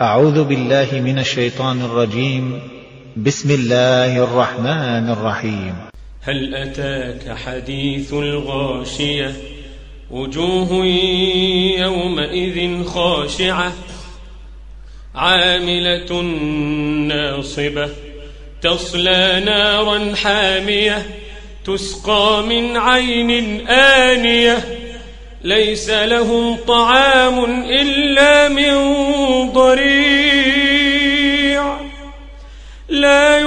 أعوذ بالله من الشيطان الرجيم. بسم الله الرحمن الرحيم. هل أتاك حديث الغاشية؟ وجوه يومئذ خاشعة. عاملة ناصبة. تصلى نارا حامية. تسقى من عين آنية. ليس لهم طعام إلا من